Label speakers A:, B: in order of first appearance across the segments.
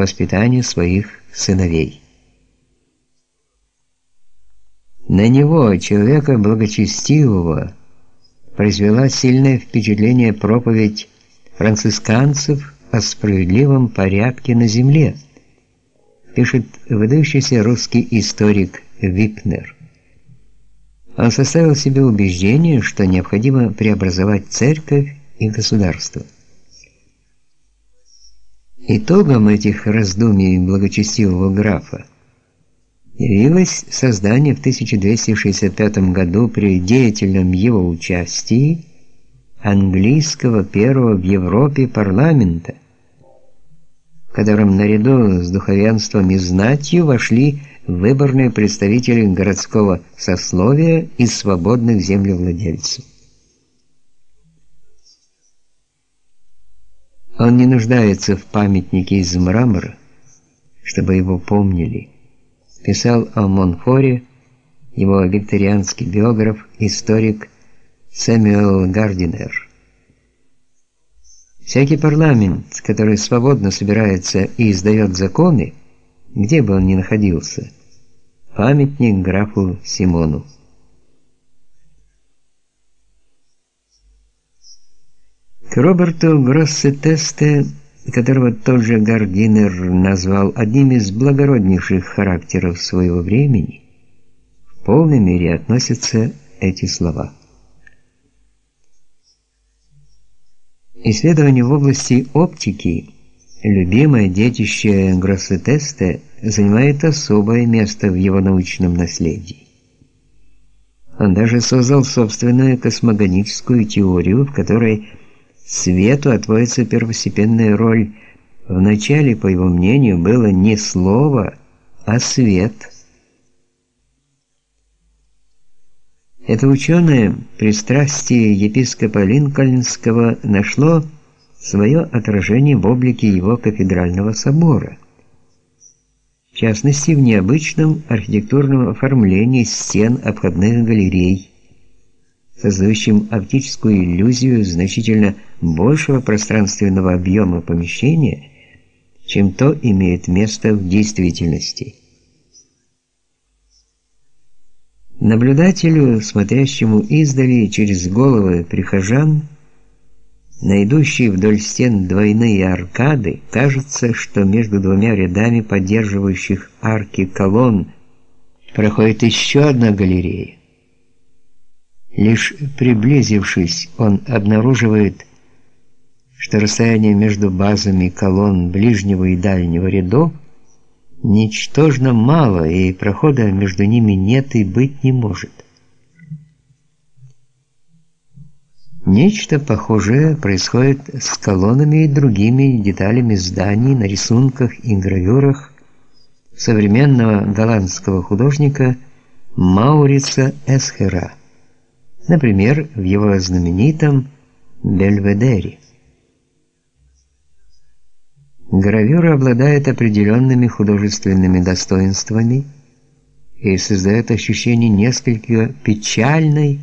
A: воспитанию своих сыновей. На него, человека благочестивого, произвела сильное впечатление проповедь францисканцев о справедливом порядке на земле, пишет выдающийся русский историк Випнер. Он составил себе убеждение, что необходимо преобразовать церковь и государство. Итогом этих раздумий благочестивого графа явилось создание в 1265 году при деятельном его участии английского первого в Европе парламента, в котором наряду с духовенством и знатью вошли выборные представители городского сословия и свободных землевладельцев. Он не нуждается в памятнике из мрамора, чтобы его помнили. Писал о Монфоре его викторианский биограф, историк Сэмюэл Гардинер. Всякий парламент, который свободно собирается и издает законы, где бы он ни находился, памятник графу Симону. К Роберту Гроссетесте, которого тот же Гардинер назвал одним из благороднейших характеров своего времени, в полной мере относятся эти слова. Исследования в области оптики, любимое детище Гроссетесте, занимает особое место в его научном наследии. Он даже создал собственную космогоническую теорию, в которой свету отводится первостепенная роль. Вначале, по его мнению, было не слово, а свет. Это ученое пристрастие епископа Линкольнского нашло свое отражение в облике его кафедрального собора. В частности, в необычном архитектурном оформлении стен обходных галерей, создающим оптическую иллюзию значительно большего пространственного объема помещения, чем то имеет место в действительности. Наблюдателю, смотрящему издали через головы прихожан, на идущие вдоль стен двойные аркады, кажется, что между двумя рядами поддерживающих арки колонн проходит еще одна галерея. Лишь приблизившись, он обнаруживает, что расстояние между базами колонн ближнего и дальнего рядов ничтожно мало, и прохода между ними нет и быть не может. Нечто похожее происходит с колоннами и другими деталями зданий на рисунках и гравюрах современного голландского художника Маурица Эсхера например, в его знаменитом Бельведере. Гравюра обладает определенными художественными достоинствами и создает ощущение несколько печальной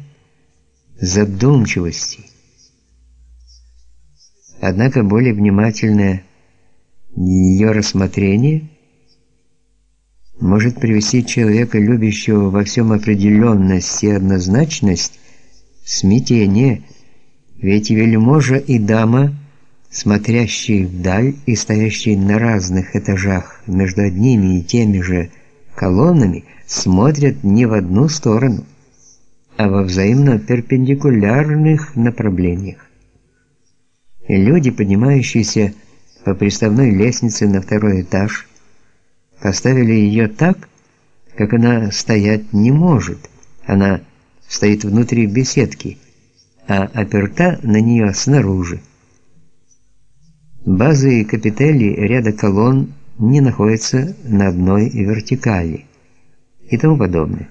A: задумчивости. Однако более внимательное ее рассмотрение может привести человека, любящего во всем определенность и однозначность, смятение, ведь вельможа и дама, смотрящие вдаль и стоящие на разных этажах между одними и теми же колоннами, смотрят не в одну сторону, а во взаимно перпендикулярных направлениях. И люди, поднимающиеся по приставной лестнице на второй этаж, поставили ее так, как она стоять не может. Она стоит внутри беседки, а оперта на нее снаружи. Базы и капители ряда колонн не находятся на одной вертикали и тому подобное.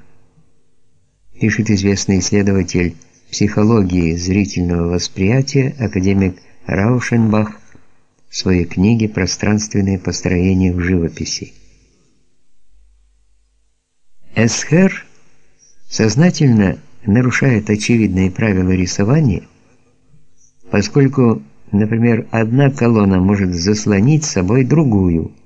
A: Пишет известный исследователь психологии зрительного восприятия академик Раушенбах в своей книге Пространственное построение в живописи. Эсхер сознательно нарушает очевидные правила рисования, поскольку, например, одна колонна может заслонить собой другую –